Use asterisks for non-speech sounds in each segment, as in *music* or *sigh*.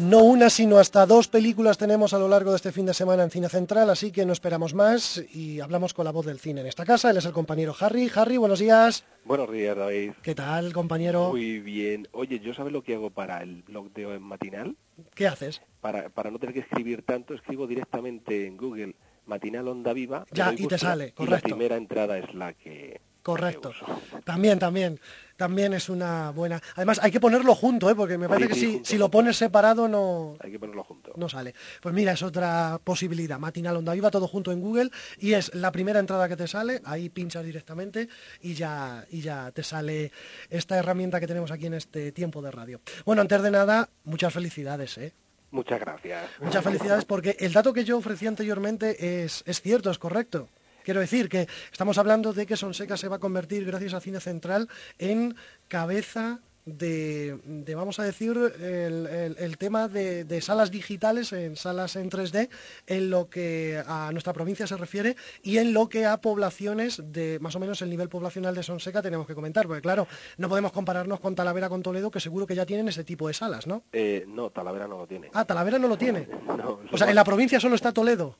No una, sino hasta dos películas tenemos a lo largo de este fin de semana en Cine Central, así que no esperamos más y hablamos con la voz del cine en esta casa. Él es el compañero Harry. Harry, buenos días. Buenos días, David. ¿Qué tal, compañero? Muy bien. Oye, ¿yo sabes lo que hago para el blog de hoy en matinal? ¿Qué haces? Para, para no tener que escribir tanto, escribo directamente en Google Matinal Onda Viva. Ya, y te sale, y correcto. la primera entrada es la que... Correcto. la que uso. También, también. También es una buena... Además, hay que ponerlo junto, ¿eh? porque me parece Sí, que sí, si, si lo pones separado no, Hay que ponerlo junto. no sale. Pues mira, es otra posibilidad. Matinal Onda Viva, todo junto en Google y es la primera entrada que te sale, ahí pinchas directamente y ya, y ya te sale esta herramienta que tenemos aquí en este tiempo de radio. Bueno, antes de nada, muchas felicidades, ¿eh? Muchas gracias. Muchas felicidades porque el dato que yo ofrecí anteriormente es, es cierto, es correcto. Quiero decir que estamos hablando de que Sonseca se va a convertir, gracias a Cine Central, en cabeza de, de, vamos a decir, el, el- el tema de, de salas digitales, en salas en 3D, en lo que a nuestra provincia se refiere y en lo que a poblaciones de más o menos el nivel poblacional de Sonseca tenemos que comentar, porque claro, no podemos compararnos con Talavera, con Toledo, que seguro que ya tienen ese tipo de salas, ¿no? Eh, no, Talavera no lo tiene. Ah, Talavera no lo tiene. *laughs* No, O sea, en la provincia solo está Toledo.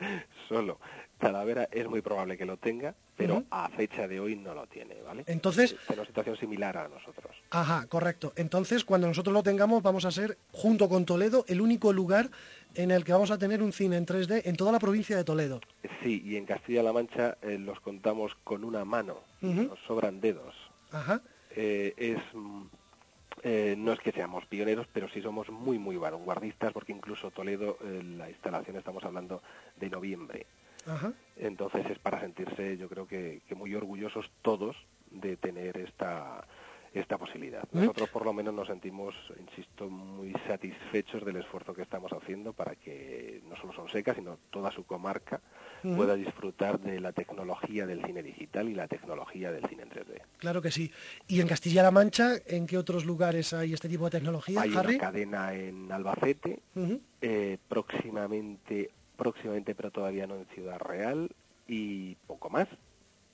Solo. Talavera es muy probable que lo tenga, pero a fecha de hoy no lo tiene, ¿vale? Entonces- en una situación similar a nosotros. Ajá, correcto. Entonces, cuando nosotros lo tengamos, vamos a ser, junto con Toledo, el único lugar en el que vamos a tener un cine en 3D en toda la provincia de Toledo. Sí, y en Castilla-La Mancha eh, los contamos con una mano, Ujú. nos sobran dedos. Ajá. Eh, es mm, eh, no es que seamos pioneros, pero sí somos muy muy vanguardistas, porque incluso Toledo, eh, la instalación estamos hablando de noviembre. Ajá. Entonces es para sentirse, yo creo que, que muy orgullosos todos de tener esta esta posibilidad. Nosotros por lo menos nos sentimos, insisto, muy satisfechos del esfuerzo que estamos haciendo para que no solo Sonseca, sino toda su comarca pueda disfrutar de la tecnología del cine digital y la tecnología del cine en 3D. Claro que sí. ¿Y en Castilla-La Mancha, en qué otros lugares hay este tipo de tecnología, Hay Harry? una cadena en Albacete, eh, próximamente, próximamente, pero todavía no en Ciudad Real, y poco más.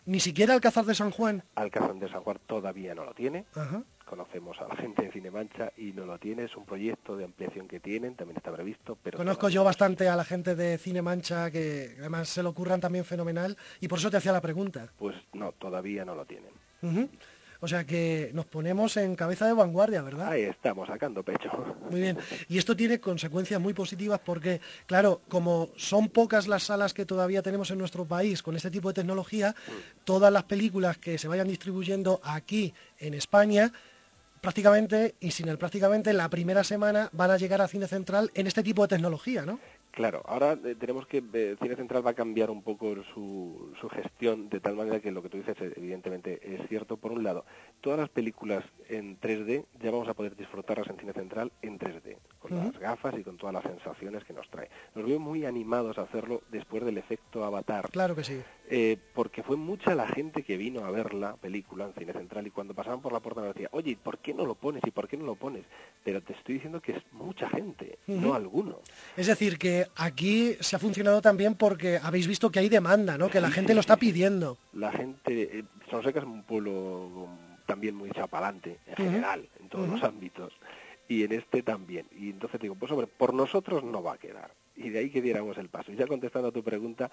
Ni siquiera Alcázar de San Juan. Alcázar de San Juan todavía no lo tiene. Ajá. Conocemos a la gente de Cinemancha y no lo tiene. Es un proyecto de ampliación que tienen, también está previsto, pero Conozco yo bastante a la gente de Cine Mancha, que además se lo ocurran también fenomenal, y por eso te hacía la pregunta. Pues no, todavía no lo tienen. O sea que nos ponemos en cabeza de vanguardia, ¿verdad? Ahí estamos, sacando pecho. Muy bien. Y esto tiene consecuencias muy positivas porque, claro, como son pocas las salas que todavía tenemos en nuestro país con este tipo de tecnología, todas las películas que se vayan distribuyendo aquí en España, prácticamente, y sin el prácticamente, la primera semana van a llegar a Cine Central en este tipo de tecnología, ¿no? Claro, ahora eh, tenemos que, eh, Cine Central va a cambiar un poco su, su gestión de tal manera que lo que tú dices eh, evidentemente es cierto. Por un lado, todas las películas en 3D ya vamos a poder disfrutarlas en Cine Central en 3D, con las gafas y con todas las sensaciones que nos trae. Nos veo muy animados a hacerlo después del efecto Avatar, Claro que sí. eh, porque fue mucha la gente que vino a ver la película en Cine Central y cuando pasaban por la puerta me decía, oye, ¿y ¿por qué no lo pones? ¿Y por qué no lo pones? Pero te estoy diciendo que es mucha gente, no alguno. Es decir, que aquí se ha funcionado también porque habéis visto que hay demanda, ¿no? Que la gente lo está pidiendo. la gente, eh, Sonseca es un pueblo también muy chapalante en general, en todos los ámbitos, y en este también. Y entonces digo, pues hombre, por nosotros no va a quedar. Y de ahí que diéramos el paso. Y ya contestando a tu pregunta,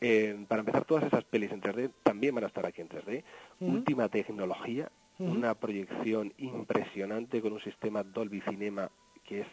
eh, para empezar, todas esas pelis en 3D también van a estar aquí en 3D. Ujú. Última tecnología, una proyección impresionante con un sistema Dolby Cinema que es,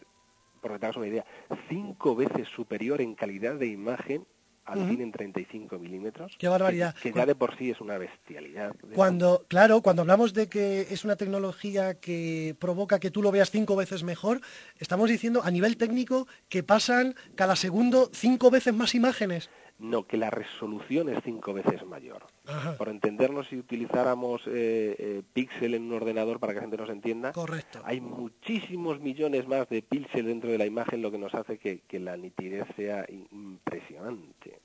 por que te hagas una idea, cinco veces superior en calidad de imagen al Ujú. cine en 35 milímetros. Qué barbaridad. Que, que ya de por sí es una bestialidad. Cuando, claro, cuando hablamos de que es una tecnología que provoca que tú lo veas cinco veces mejor, estamos diciendo a nivel técnico que pasan cada segundo cinco veces más imágenes. No, que la resolución es cinco veces mayor. Ajá. Por entendernos, si utilizáramos eh, eh, píxel en un ordenador para que la gente nos entienda, Correcto. hay muchísimos millones más de píxeles dentro de la imagen, lo que nos hace que, que la nitidez sea impresionante.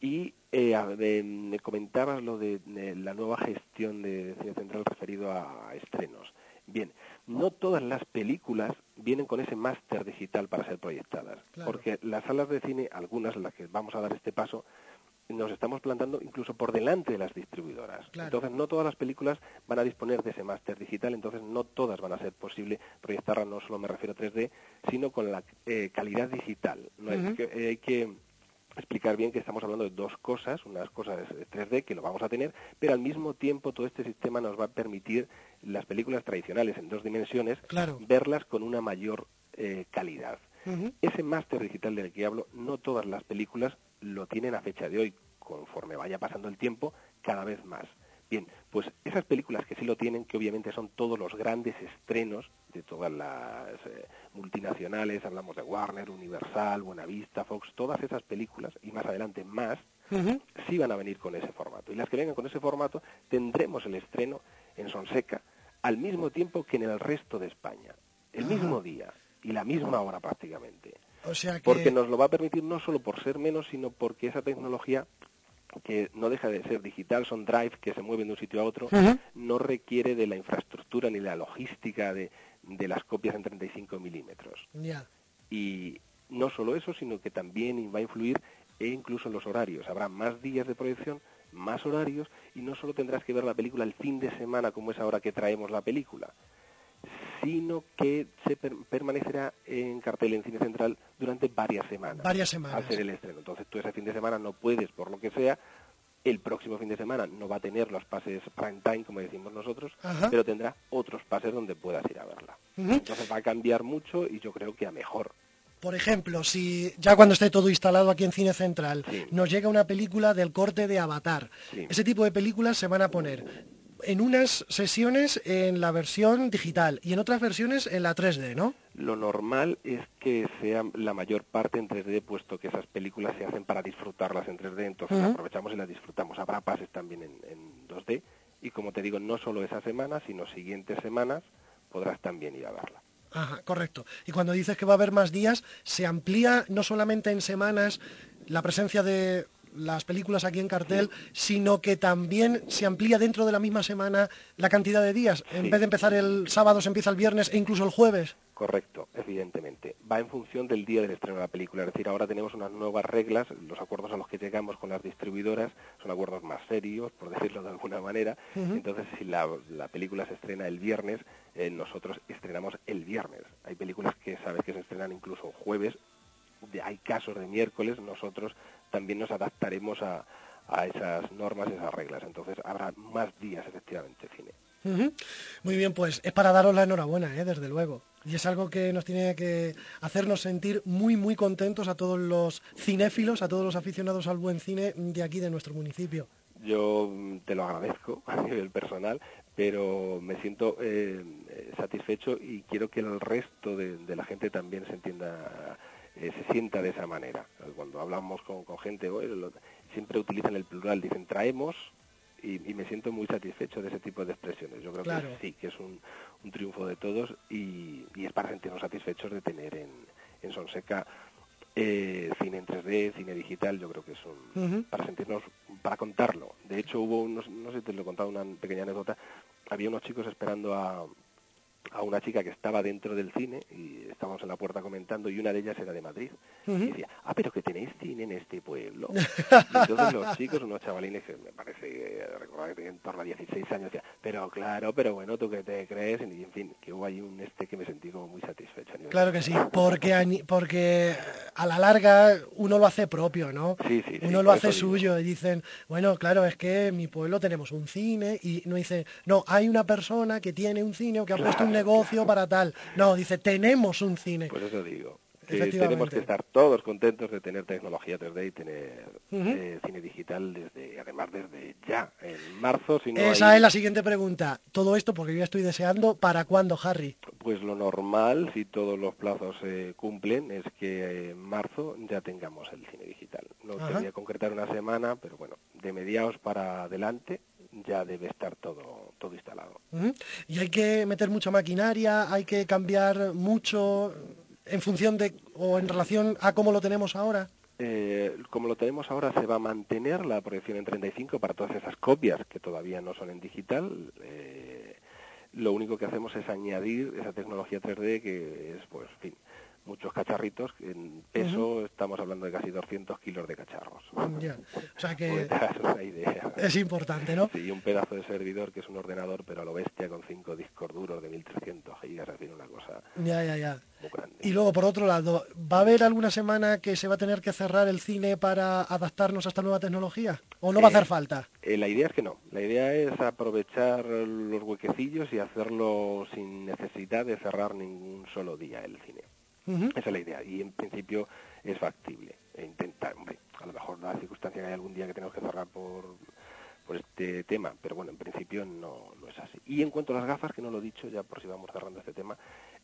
Y eh, a- de- me comentabas lo de, de la nueva gestión de Cine Central referido a, a estrenos. Bien, no todas las películas vienen con ese máster digital para ser proyectadas, Claro. porque las salas de cine, algunas en las que vamos a dar este paso, nos estamos plantando incluso por delante de las distribuidoras. Entonces, no todas las películas van a disponer de ese máster digital, entonces no todas van a ser posible proyectarlas, no solo me refiero a 3D, sino con la eh, calidad digital. ¿no? que, eh, hay que explicar bien que estamos hablando de dos cosas, unas cosas 3D que lo vamos a tener, pero al mismo tiempo todo este sistema nos va a permitir las películas tradicionales en dos dimensiones verlas con una mayor eh, calidad. Ese máster digital del que hablo, no todas las películas lo tienen a fecha de hoy, conforme vaya pasando el tiempo, cada vez más. Bien, pues esas películas que sí lo tienen, que obviamente son todos los grandes estrenos de todas las eh, multinacionales, hablamos de Warner, Universal, Buenavista, Fox, todas esas películas, y más adelante más, sí van a venir con ese formato. Y las que vengan con ese formato, tendremos el estreno en Sonseca al mismo tiempo que en el resto de España, el mismo día y la misma hora prácticamente. O sea Porque nos lo va a permitir no solo por ser menos, sino porque esa tecnología que no deja de ser digital, son drive que se mueven de un sitio a otro, no requiere de la infraestructura ni la logística de, de las copias en 35 milímetros. Y no solo eso, sino que también va a influir e incluso en los horarios. Habrá más días de proyección, más horarios, y no solo tendrás que ver la película el fin de semana como es ahora que traemos la película, sino que se permanecerá en cartel en cine central durante varias semanas. Varias semanas. Al ser el estreno. Entonces tú ese fin de semana no puedes, por lo que sea, el próximo fin de semana no va a tener los pases prime time, como decimos nosotros, pero tendrá otros pases donde puedas ir a verla. Entonces va a cambiar mucho y yo creo que a mejor. Por ejemplo, si ya cuando esté todo instalado aquí en Cine Central nos llega una película del corte de Avatar, ese tipo de películas se van a poner en unas sesiones en la versión digital y en otras versiones en la 3D, ¿no? Lo normal es que sea la mayor parte en 3D, puesto que esas películas se hacen para disfrutarlas en 3D, entonces aprovechamos y las disfrutamos. Habrá pases también en, 2D y como te digo, no solo esa semana, sino siguientes semanas podrás también ir a verla. Ajá, correcto. Y cuando dices que va a haber más días, se amplía no solamente en semanas la presencia de las películas aquí en cartel, sino que también se amplía dentro de la misma semana la cantidad de días. En vez de empezar el sábado, se empieza el viernes e incluso el jueves. Correcto, evidentemente. Va en función del día del estreno de la película. Es decir, ahora tenemos unas nuevas reglas. Los acuerdos a los que llegamos con las distribuidoras son acuerdos más serios, por *laughs* decirlo de alguna manera. Entonces, si la, película se estrena el viernes, eh, nosotros estrenamos el viernes. Hay películas que sabes que se estrenan incluso jueves. hay casos de miércoles. Nosotros también nos adaptaremos a, esas normas, esas reglas. Entonces habrá más días efectivamente cine. Muy bien, pues es para daros la enhorabuena, ¿eh? desde luego. Y es algo que nos tiene que hacernos sentir muy, muy contentos a todos los cinéfilos, a todos los aficionados al buen cine de aquí, de nuestro municipio. Yo mm, te lo agradezco *laughs* a nivel personal, pero me siento eh, satisfecho y quiero que el resto de la gente también se entienda eh, se sienta de esa manera. Cuando hablamos con, gente, siempre utilizan el plural, dicen traemos y, me siento muy satisfecho de ese tipo de expresiones. Yo creo que sí, que es un, triunfo de todos y, es para sentirnos satisfechos de tener en, en Sonseca eh, cine en 3D, cine digital, yo creo que es un, para sentirnos, para contarlo. De hecho, hubo, no sé si te lo he contado, una pequeña anécdota, había unos chicos esperando a, a una chica que estaba dentro del cine y estábamos en la puerta comentando y una de ellas era de Madrid. Y decía, ah, pero que tenéis cine en este pueblo. *laughs* y entonces los chicos, unos chavalines que me parece recordar que tenían en torno a 16 años, decía, pero claro, pero bueno, tú que te crees, y en fin, que hubo ahí un este que me sentí como muy satisfecho. Claro que sí, porque a, porque a la larga uno lo hace propio, ¿no? Sí, sí, uno lo hace suyo y dicen, bueno, claro, es que en mi pueblo tenemos un cine y no dice, no, hay una persona que tiene un cine o que ha puesto un *laughs* negocio para tal. No, dice, tenemos un cine. Por eso digo. Que tenemos que estar todos contentos de tener tecnología 3D y tener eh, cine digital desde, además desde ya, en marzo. Si Esa es la siguiente pregunta. Todo esto, porque yo estoy deseando, ¿para cuándo, Harry? Pues lo normal, si todos los plazos se cumplen, es que en marzo ya tengamos el cine digital. No quería concretar una semana, pero bueno, de mediados para adelante ya debe estar todo, todo instalado. Y hay que meter mucha maquinaria, hay que cambiar mucho en función de o en relación a cómo lo tenemos ahora. Eh, como lo tenemos ahora, se va a mantener la proyección en 35 para todas esas copias que todavía no son en digital. Eh, lo único que hacemos es añadir esa tecnología 3D que es, pues, fin, muchos cacharritos. En peso estamos hablando de casi 200 kilos de cacharros. Ya. O sea que *laughs* una idea. es importante, ¿no? Sí, y un pedazo de servidor que es un ordenador, pero a lo bestia con cinco discos duros de 1300 gigas, es decir, una cosa Ya, ya, ya. muy grande. Y luego, por otro lado, ¿va a haber alguna semana que se va a tener que cerrar el cine para adaptarnos a esta nueva tecnología? ¿O no va a Eh, hacer falta? Eh, la idea es que no. La idea es aprovechar los huequecillos y hacerlo sin necesidad de cerrar ningún solo día el cine. Esa es la idea y en principio es factible. E intentar, hombre, a lo mejor la circunstancia que hay algún día que tenemos que cerrar por, por este tema, pero bueno, en principio no, no es así. Y en cuanto a las gafas, que no lo he dicho ya por si vamos cerrando este tema,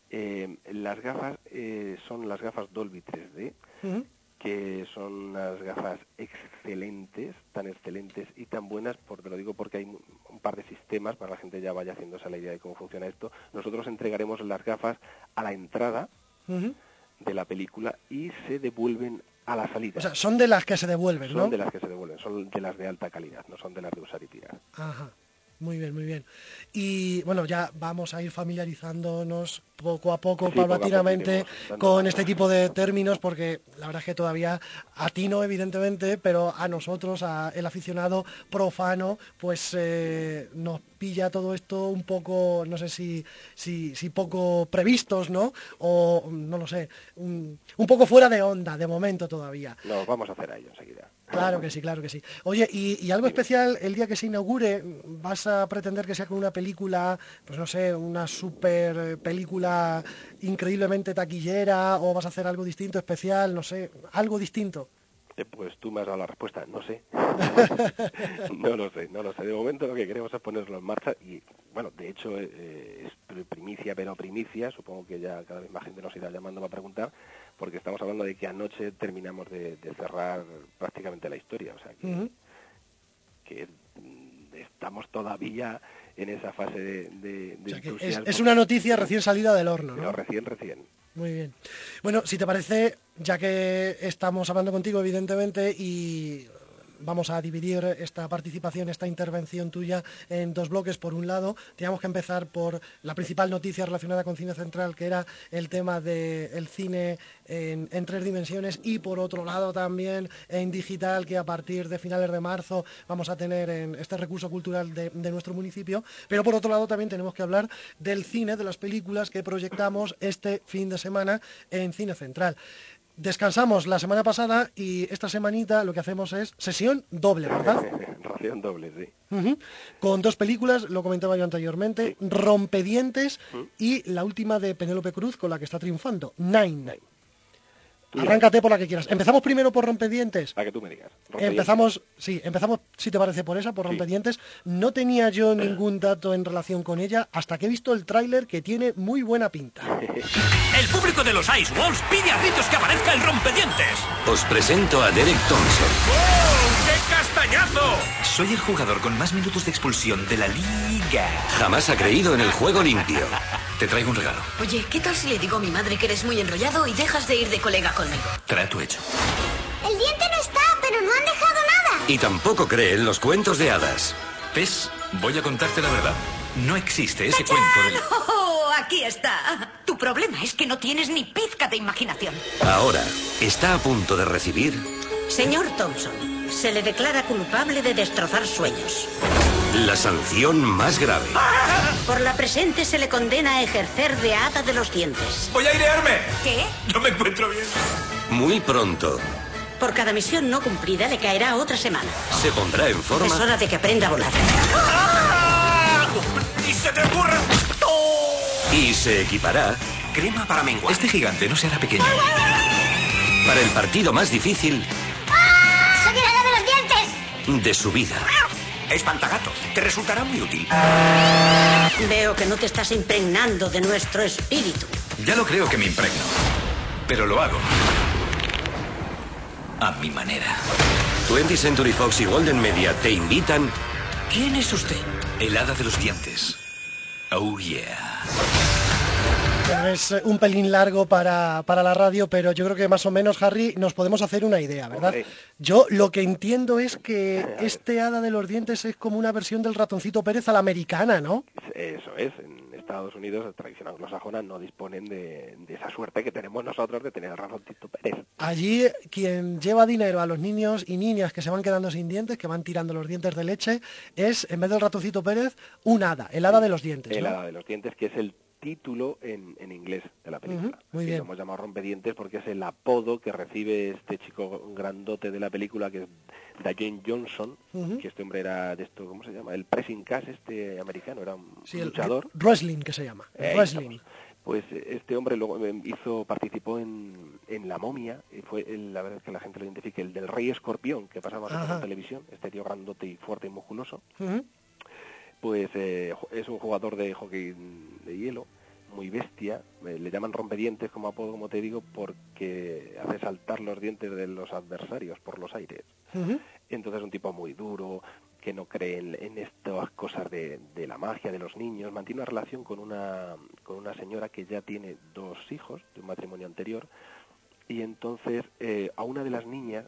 eh, las gafas eh, son las gafas Dolby 3D, Ujú. que son unas gafas excelentes, tan excelentes y tan buenas, por, te lo digo porque hay un un par de sistemas para que la gente ya vaya haciéndose la idea de cómo funciona esto. Nosotros entregaremos las gafas a la entrada De la película y se devuelven a la salida. O sea, son de las que se devuelven, son ¿no? de las que se devuelven, son de las de alta calidad, no son de las de usar y tirar. Ajá. Muy bien, muy bien. Y bueno, ya vamos a ir familiarizándonos poco a poco, Sí, paulatinamente, con este tipo de términos, porque la verdad es que todavía a ti no, evidentemente, pero a nosotros, a el aficionado profano, pues eh, nos pilla todo esto un poco, no sé si, si, si poco previstos, ¿no? O no lo sé, un, un poco fuera de onda, de momento todavía. Nos vamos a hacer a ello enseguida. Claro que sí, claro que sí. Oye, y, y algo especial el día que se inaugure, ¿vas a pretender que sea con una película, pues no sé, una super película increíblemente taquillera o vas a hacer algo distinto, especial, no sé, algo distinto? Eh, Pues tú me has dado la respuesta, no sé. *laughs* no lo sé, no lo sé. De momento lo que queremos es ponerlo en marcha y, bueno, de hecho eh, es pri- primicia, pero primicia, supongo que ya cada vez más gente nos irá llamando para preguntar, porque estamos hablando de que anoche terminamos de, de cerrar prácticamente la historia, o sea que, estamos todavía en esa fase de, de- de O sea que es, es una noticia recién salida del horno, pero ¿no? recién, recién. Muy bien. Bueno, si te parece, ya que estamos hablando contigo, evidentemente, y vamos a dividir esta participación, esta intervención tuya en dos bloques. Por un lado, teníamos que empezar por la principal noticia relacionada con Cine Central, que era el tema del cine en, tres dimensiones, y por otro lado también en digital, que a partir de finales de marzo vamos a tener en este recurso cultural de nuestro municipio. Pero por otro lado también tenemos que hablar del cine, de las películas que proyectamos este fin de semana en Cine Central. Descansamos la semana pasada y esta semanita lo que hacemos es sesión doble, ¿verdad? *laughs* Ración doble, sí. Con dos películas, lo comentaba yo anteriormente, Rompedientes y la última de Penélope Cruz con la que está triunfando, Nine. Arráncate por la que quieras. Empezamos primero por Rompedientes. Para que tú me digas. Empezamos, sí, empezamos, si te parece, por esa, por Sí. Rompedientes. No tenía yo ningún dato en relación con ella hasta que he visto el tráiler que tiene muy buena pinta. *laughs* El público de los Ice Walls pide a gritos que aparezca el rompedientes. Os presento a Derek Thompson. ¡Oh, qué castañazo! Soy el jugador con más minutos de expulsión de la liga. Jamás ha creído en el juego limpio. Te traigo un regalo. Oye, ¿qué tal si le digo a mi madre que eres muy enrollado y dejas de ir de colega conmigo? Trato hecho. El diente no está, pero no han dejado nada. Y tampoco cree en los cuentos de hadas. ¿Ves? Voy a contarte la verdad. No existe ese cuento del... *laughs* ¡Oh, aquí está! Tu problema es que no tienes ni pizca de imaginación. Ahora está a punto de recibir Señor Thompson, se le declara culpable de destrozar sueños. La sanción más grave. Por la presente se le condena a ejercer de hada de los dientes. ¡Voy a airearme! ¿Qué? No me encuentro bien. Muy pronto Por cada misión no cumplida le caerá otra semana. se pondrá en Es forma hora de que aprenda a volar. ¡Y se te ocurre! y se equipará Crema para menguar. Este gigante no se hará pequeño. para el partido más difícil ¡Soy el hada de los dientes! de su vida. Espantagatos. Te resultará muy útil. Veo que no te estás impregnando de nuestro espíritu. Ya lo creo que me impregno. Pero lo hago. A mi manera. 20th Century Fox y Golden Media te invitan ¿Quién es usted? El hada de los dientes. Oh, yeah. Es eh, un pelín largo para, para la radio, pero yo creo que más o menos, Harry, nos podemos hacer una idea, ¿verdad? Yo lo que entiendo es que este hada de los dientes es como una versión del ratoncito Pérez a la americana, ¿no? Eso es, en Estados Unidos, la tradición anglosajona, no disponen de, de esa suerte que tenemos nosotros de tener a Ratoncito Pérez. Allí quien lleva dinero a los niños y niñas que se van quedando sin dientes, que van tirando los dientes de leche, es, en vez del ratoncito Pérez, un hada, el hada de los dientes. El ¿no? hada de los dientes, que es el título en, en inglés de la película. Sí, bien. Lo hemos llamado rompedientes porque es el apodo que recibe este chico grandote de la película, que es Dwayne Johnson, Ujú. que este hombre era de esto, ¿cómo se llama? El pressing cash este americano, era un Sí, el luchador. wrestling que se llama. el wrestling. estamos. Pues eh, este hombre luego eh, hizo, participó en, en La momia, y fue el, la verdad es que la gente lo identifica, el del Rey Escorpión, que pasaba en televisión, este tío grandote y fuerte y musculoso, Ujú. Pues eh, es un jugador de hockey de hielo, muy bestia, eh, le llaman rompedientes como apodo, como te digo, porque hace saltar los dientes de los adversarios por los aires. Entonces es un tipo muy duro, que no cree en, en estas cosas de, de la magia de los niños. Mantiene una relación con una, con una señora que ya tiene dos hijos de un matrimonio anterior y entonces eh, a una de las niñas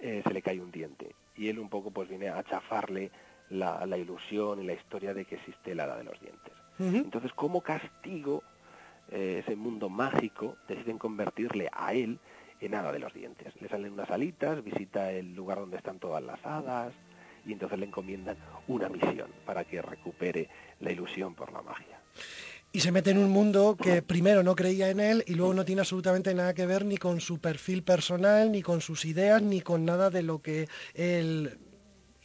eh, se le cae un diente y él un poco pues viene a chafarle la, la ilusión y la historia de que existe el hada de los dientes. Entonces, como castigo, eh, ese mundo mágico, deciden convertirle a él en hada de los dientes. Le salen unas alitas, visita el lugar donde están todas las hadas y entonces le encomiendan una misión para que recupere la ilusión por la magia. y se mete en un mundo que primero no creía en él y luego no tiene absolutamente nada que ver ni con su perfil personal, ni con sus ideas, ni con nada de lo que él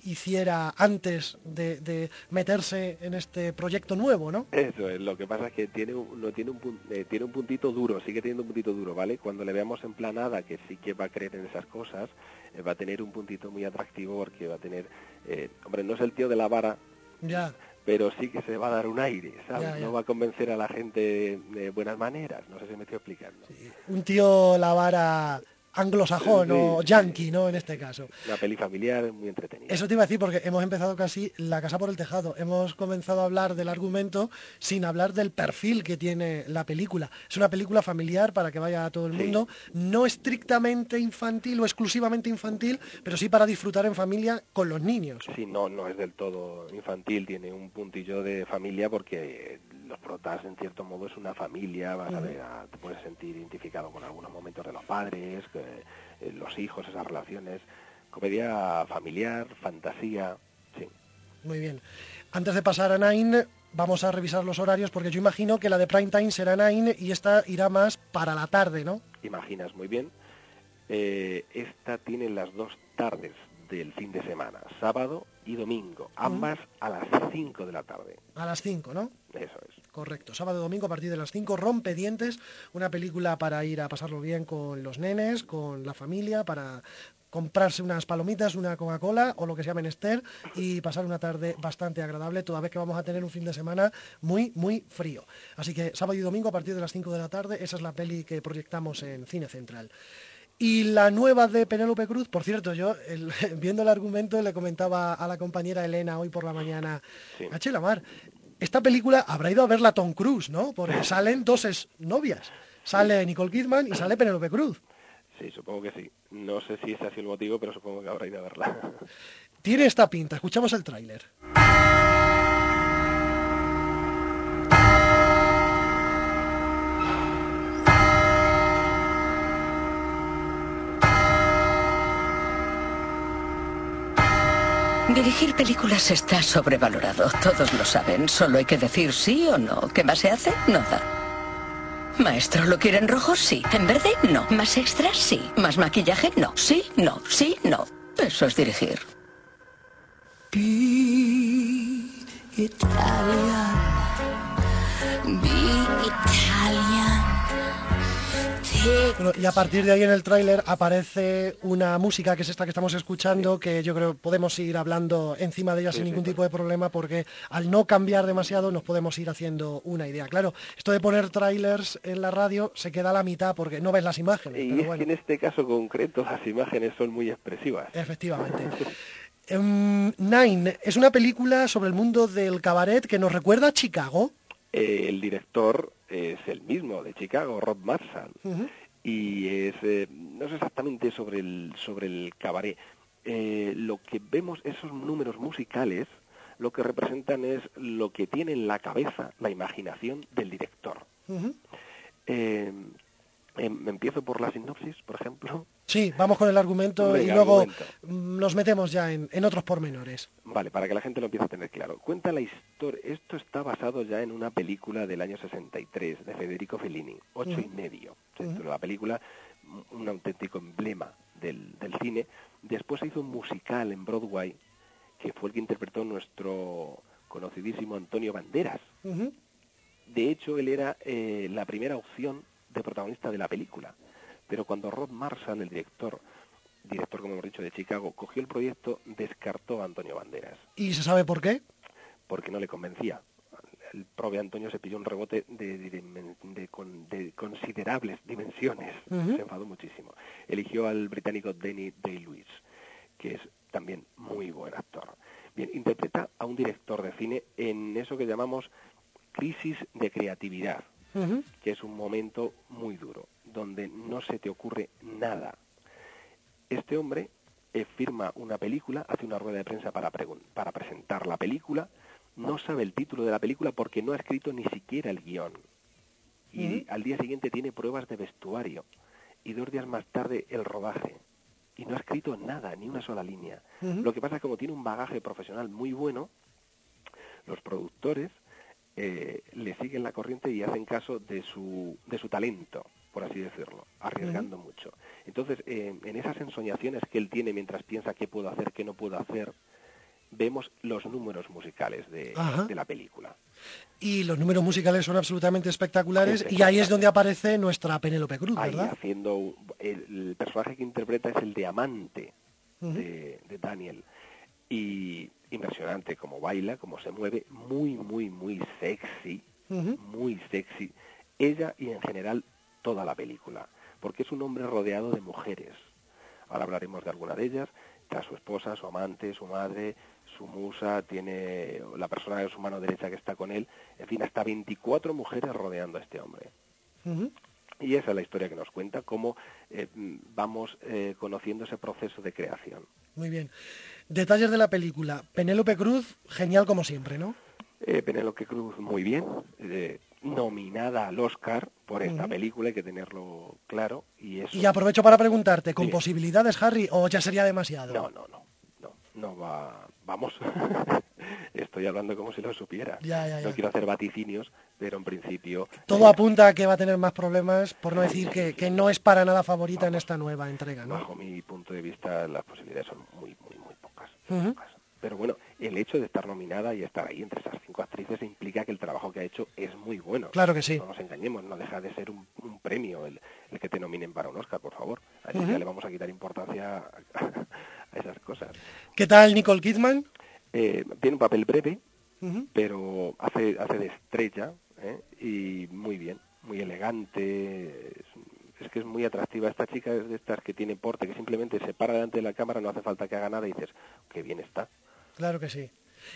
hiciera antes de, de meterse en este proyecto nuevo, ¿no? Eso es, lo que pasa es que tiene un, no tiene un, eh, tiene un puntito duro, sigue teniendo un puntito duro, ¿vale? Cuando le veamos en plan hada, que sí que va a creer en esas cosas, eh, va a tener un puntito muy atractivo porque va a tener, eh, hombre, no es el tío de la vara, Ya, pero sí que se va a dar un aire, ¿sabes? Ya, ya. No va a convencer a la gente de buenas maneras, no sé si me estoy explicando. un tío la vara anglosajón Sí, o yankee, ¿no? En este caso. Una peli familiar muy entretenida. Eso te iba a decir porque hemos empezado casi la casa por el tejado. Hemos comenzado a hablar del argumento sin hablar del perfil que tiene la película. Es una película familiar para que vaya a todo el Sí. mundo, no estrictamente infantil o exclusivamente infantil, pero sí para disfrutar en familia con los niños. Sí, no, no es del todo infantil, tiene un puntillo de familia porque los protas en cierto modo es una familia, vas a ver, a- te puedes sentir identificado con algunos momentos de los padres, eh, los hijos, esas relaciones. Comedia familiar, fantasía, sí. Muy bien. Antes de pasar a Nine, vamos a revisar los horarios porque yo imagino que la de prime time será Nine y esta irá más para la tarde, ¿no? Imaginas muy bien. Eh, esta tiene las dos tardes del fin de semana, sábado y domingo, ambas a las 5 de la tarde. A las 5, ¿no? Eso es. Correcto, sábado y domingo a partir de las 5, Rompe Dientes, una película para ir a pasarlo bien con los nenes, con la familia, para comprarse unas palomitas, una Coca-Cola o lo que se llame Esther y pasar una tarde bastante agradable, toda vez que vamos a tener un fin de semana muy, muy frío. Así que sábado y domingo a partir de las 5 de la tarde, esa es la peli que proyectamos en Cine Central. Y la nueva de Penélope Cruz, por cierto, yo el- *laughs* viendo el argumento le comentaba a la compañera Elena hoy por la mañana, Sí. a Chela Mar, esta película habrá ido a verla Tom Cruise, ¿no? Porque salen dos novias. Sale Nicole Kidman y sale Penélope Cruz. Sí, supongo que sí. No sé si ese ha sido el motivo, pero supongo que habrá ido a verla. Tiene esta pinta, escuchamos el tráiler. Dirigir películas está sobrevalorado, todos lo saben. Solo hay que decir sí o no. ¿Qué más se hace? Nada. Maestro, ¿lo quiere en rojo? Sí. ¿En verde? No. ¿Más extras? Sí. ¿Más maquillaje? No. Sí, no, sí, no. Eso es dirigir. Bueno, y a partir de ahí en el tráiler aparece una música que es esta que estamos escuchando, que yo creo podemos ir hablando encima de ella sin ningún sí. tipo de problema, porque al no cambiar demasiado nos podemos ir haciendo una idea. Claro, esto de poner trailers en la radio se queda a la mitad porque no ves las imágenes. y pero es bueno. que en este caso concreto las imágenes son muy expresivas. Efectivamente. Em, Nine es una película sobre el mundo del cabaret que nos recuerda a Chicago. Eh, el director es el mismo de Chicago, Rob Marshall, y es eh, no es exactamente sobre el sobre el cabaret. Eh, lo que vemos esos números musicales lo que representan es lo que tiene en la cabeza la imaginación del director. Empiezo por la sinopsis, por ejemplo. Sí, vamos con el argumento y Venga, luego argumento. mm, nos metemos ya en, en otros pormenores. Vale, para que la gente lo empiece a tener claro. Cuenta la historia, esto está basado ya en una película del año 63 de Federico Fellini, Ocho y Ujú. medio. Se Ujú. titula la película, un auténtico emblema del, del cine. Después se hizo un musical en Broadway, que fue el que interpretó nuestro conocidísimo Antonio Banderas. Ujú. De hecho, él era eh, la primera opción de protagonista de la película. Pero cuando Rod Marshall, el director, director como hemos dicho de Chicago, cogió el proyecto, descartó a Antonio Banderas ¿Y se sabe por qué? porque no le convencía. El prove Antonio se pilló un rebote de, de- de- de con- de considerables dimensiones. Se enfadó muchísimo. Eligió al británico Danny Day-Lewis, que es también muy buen actor. Bien, interpreta a un director de cine en eso que llamamos crisis de creatividad, Que es un momento muy duro, donde no se te ocurre nada. Este hombre eh, firma una película, hace una rueda de prensa para, presentar la película, no sabe el título de la película porque no ha escrito ni siquiera el guion. Y al día siguiente tiene pruebas de vestuario. Y dos días más tarde el rodaje. Y no ha escrito nada, ni una sola línea. Lo que pasa es que como tiene un bagaje profesional muy bueno, los productores eh, le siguen la corriente y hacen caso de su, de su talento, por así decirlo, arriesgando mucho. Entonces, eh, en esas ensoñaciones que él tiene mientras piensa qué puedo hacer, qué no puedo hacer, vemos los números musicales de, de la película. Y los números musicales son absolutamente espectaculares y ahí es donde aparece nuestra Penélope Cruz, Ahí ¿verdad? haciendo el, el personaje que interpreta es el de amante Ujú. de, de Daniel y impresionante como baila, como se mueve, muy muy muy sexy, muy sexy. Ella y en general toda la película, porque es un hombre rodeado de mujeres. Ahora hablaremos de alguna de ellas. Está su esposa, su amante, su madre, su musa, tiene la persona de su mano derecha que está con él. En fin, hasta 24 mujeres rodeando a este hombre. Y esa es la historia que nos cuenta, cómo eh, vamos eh, conociendo ese proceso de creación. Muy bien. Detalles de la película. Penélope Cruz, genial como siempre, ¿no? Eh, Penélope Cruz, muy bien, eh, nominada al Oscar por esta película, hay que tenerlo claro. Y, eso, Y aprovecho para preguntarte, ¿con posibilidades, Harry, o ya sería demasiado? No, no, no, no, no va, vamos. *laughs* Estoy hablando como si lo supiera. Ya, ya, ya. No quiero hacer vaticinios, pero en principio... Todo apunta a que va a tener más problemas, por no decir que, que no es para nada favorita en esta nueva entrega, ¿no? Bajo mi punto de vista, las posibilidades son muy, muy, muy pocas. Pero bueno, el hecho de estar nominada y estar ahí entre esas cinco actrices implica que el trabajo que ha hecho es muy bueno. Claro que sí. No nos engañemos, no deja de ser un, un premio el, el que te nominen para un Oscar, por favor. Así Ujú. ya le vamos a quitar importancia a, *laughs* a esas cosas. ¿Qué tal Nicole Kidman? Eh, tiene un papel breve, pero hace, hace de estrella ¿eh? y muy bien, muy elegante. Es, es que es muy atractiva. Esta chica es de estas que tiene porte, que simplemente se para delante de la cámara, no hace falta que haga nada y dices, qué bien está. Claro que sí.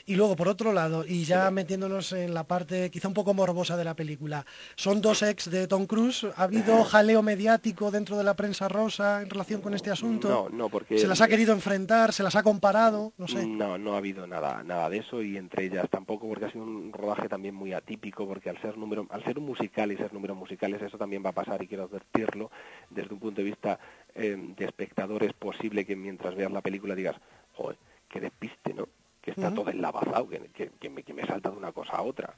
Y luego, por otro lado, y ya metiéndonos en la parte quizá un poco morbosa de la película, son dos ex de Tom Cruise. ¿Ha habido *clears throat* jaleo mediático dentro de la prensa rosa en relación con este asunto? No, no, porque... ¿Se las ha querido enfrentar? ¿Se las ha comparado? No sé. No, no ha habido nada, nada de eso y entre ellas tampoco porque ha sido un rodaje también muy atípico porque al ser número, al ser un musical y ser números musicales eso también va a pasar y quiero advertirlo desde un punto de vista eh, de espectador es posible que mientras veas la película digas, joder, qué despiste, ¿no? Que está todo enlavazado, que, que, que me, que me salta de una cosa a otra.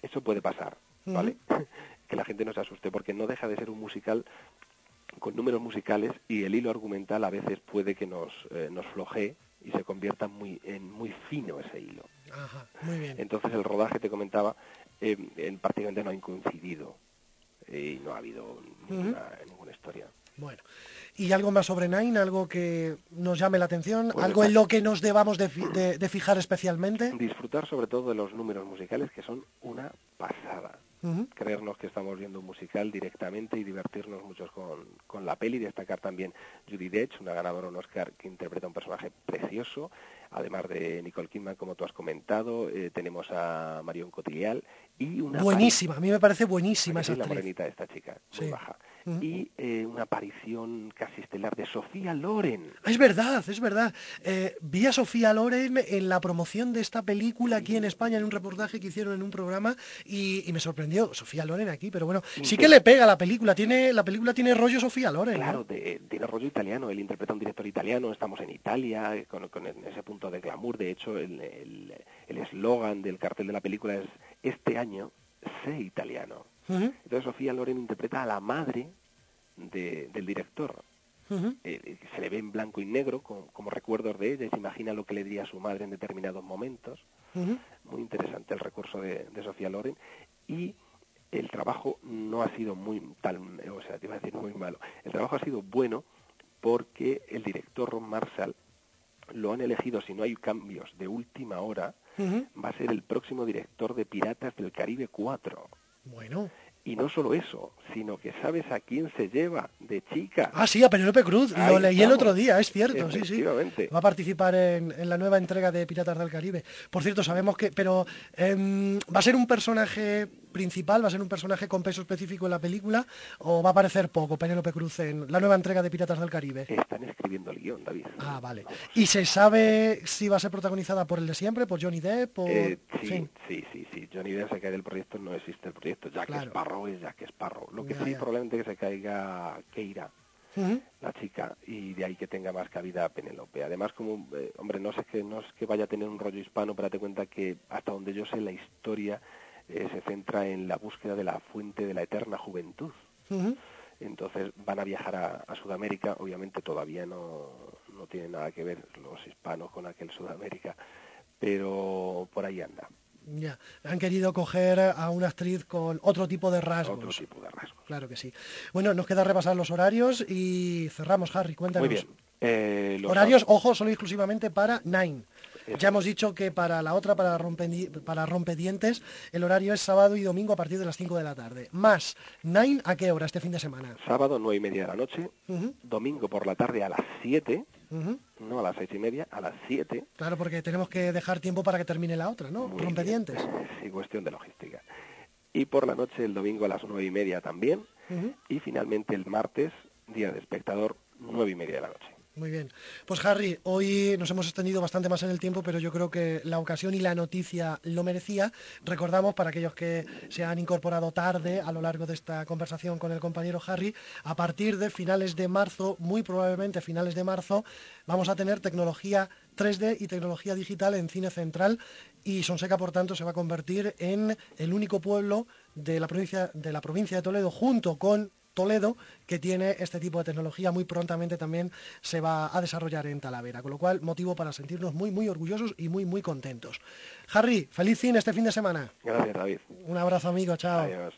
Eso puede pasar, ¿vale? *laughs* que la gente no se asuste porque no deja de ser un musical con números musicales y el hilo argumental a veces puede que nos, eh, nos flojee y se convierta muy, en muy fino ese hilo. Ajá, muy bien. Entonces el rodaje, te comentaba, eh, en, prácticamente no ha coincidido eh, y no ha habido ninguna, ninguna historia. Bueno. ¿Y algo más sobre Nine? ¿Algo que nos llame la atención? Pues ¿Algo en lo que nos debamos de, fi- de- de fijar especialmente? Disfrutar sobre todo de los números musicales que son una pasada. Creernos que estamos viendo un musical directamente y divertirnos muchos con, con la peli. Destacar también Judy Dench, una ganadora un Oscar que interpreta un personaje precioso. además de Nicole Kidman, como tú has comentado, eh, tenemos a Marion Cotillard y una buenísima, a mí me parece buenísima esa la actriz. morenita de esta chica, muy baja. Y eh, una aparición casi estelar de Sofía Loren. Ah, Es verdad, es verdad. Eh, vi a Sofía Loren en la promoción de esta película aquí en España, en un reportaje que hicieron en un programa, y, y me sorprendió. Sofía Loren aquí, pero bueno, sí que le pega la película. Tiene, la película tiene rollo Sofía Loren. ¿no? Claro, de, tiene rollo italiano, él interpreta a un director italiano, estamos en Italia, con, con ese punto de glamour, de hecho el el- el eslogan del cartel de la película es este año sé italiano. Entonces Sofía Loren interpreta a la madre de- del director. Eh, se le ve en blanco y negro como, como recuerdos de ella y se imagina lo que le diría a su madre en determinados momentos. Muy interesante el recurso de, de Sofía Loren y el trabajo no ha sido muy tal, o sea, te iba a decir muy malo. El trabajo ha sido bueno porque el director Ron Marshall lo han elegido, si no hay cambios de última hora, va a ser el próximo director de Piratas del Caribe 4. Bueno. Y no solo eso, sino que sabes a quién se lleva de chica. Ah, sí, a Penélope Cruz. Ahí Lo leí el otro día, es cierto, sí, sí. Va a participar en, en la nueva entrega de Piratas del Caribe. Por cierto, sabemos que... Pero em, ¿va a ser un personaje principal? ¿Va a ser un personaje con peso específico en la película? ¿O va a aparecer poco Penélope Cruz en la nueva entrega de Piratas del Caribe? Están escribiendo el guion, David. Ah, vale. ¿Y se sabe si va a ser protagonizada por el de siempre, por Johnny Depp? Por... Eh, sí, Sí. sí, sí, sí. Johnny Depp se cae del proyecto, no existe el proyecto. Jack Claro. Sparrow es Jack Sparrow. Lo que Ya, sí, ya. probablemente que se caiga Keira, Ujú. la chica, y de ahí que tenga más cabida Penélope. Además, como, eh, hombre, no sé que no es que vaya a tener un rollo hispano, pero date cuenta que hasta donde yo sé la historia eh, se centra en la búsqueda de la fuente de la eterna juventud. Entonces van a viajar a, a Sudamérica, obviamente todavía no, no tiene nada que ver los hispanos con aquel Sudamérica, pero por ahí anda, Ya. Han querido coger a una actriz con otro tipo de rasgos. otro tipo de rasgos. Claro que sí. Bueno, nos queda repasar los horarios y cerramos, Harry. Cuéntanos. Muy bien. Eh, los Horarios, ojo, solo exclusivamente para Nine. Ya hemos dicho que para la otra, para, rompedi- para rompedientes, el horario es sábado y domingo a partir de las 5 de la tarde. Más, Nine, ¿a qué hora este fin de semana? Sábado, nueve y media de la noche, domingo por la tarde a las 7, ujú. no a las seis y media, a las 7. Claro, porque tenemos que dejar tiempo para que termine la otra, ¿no? Muy bien. Rompedientes. Sí, cuestión de logística. Y por la noche, el domingo a las nueve y media también. Y finalmente el martes, día de espectador, nueve y media de la noche. Muy bien. Pues Harry, hoy nos hemos extendido bastante más en el tiempo, pero yo creo que la ocasión y la noticia lo merecía. Recordamos para aquellos que se han incorporado tarde a lo largo de esta conversación con el compañero Harry, a partir de finales de marzo, muy probablemente finales de marzo, vamos a tener tecnología 3D y tecnología digital en Cine Central y Sonseca, por tanto, se va a convertir en el único pueblo de la provincia de, la provincia de Toledo junto con Toledo, que tiene este tipo de tecnología, muy prontamente también se va a desarrollar en Talavera, con lo cual motivo para sentirnos muy, muy orgullosos y muy, muy contentos. Harry, feliz cine este fin de semana. Gracias, David. Un abrazo amigo, chao. Adiós.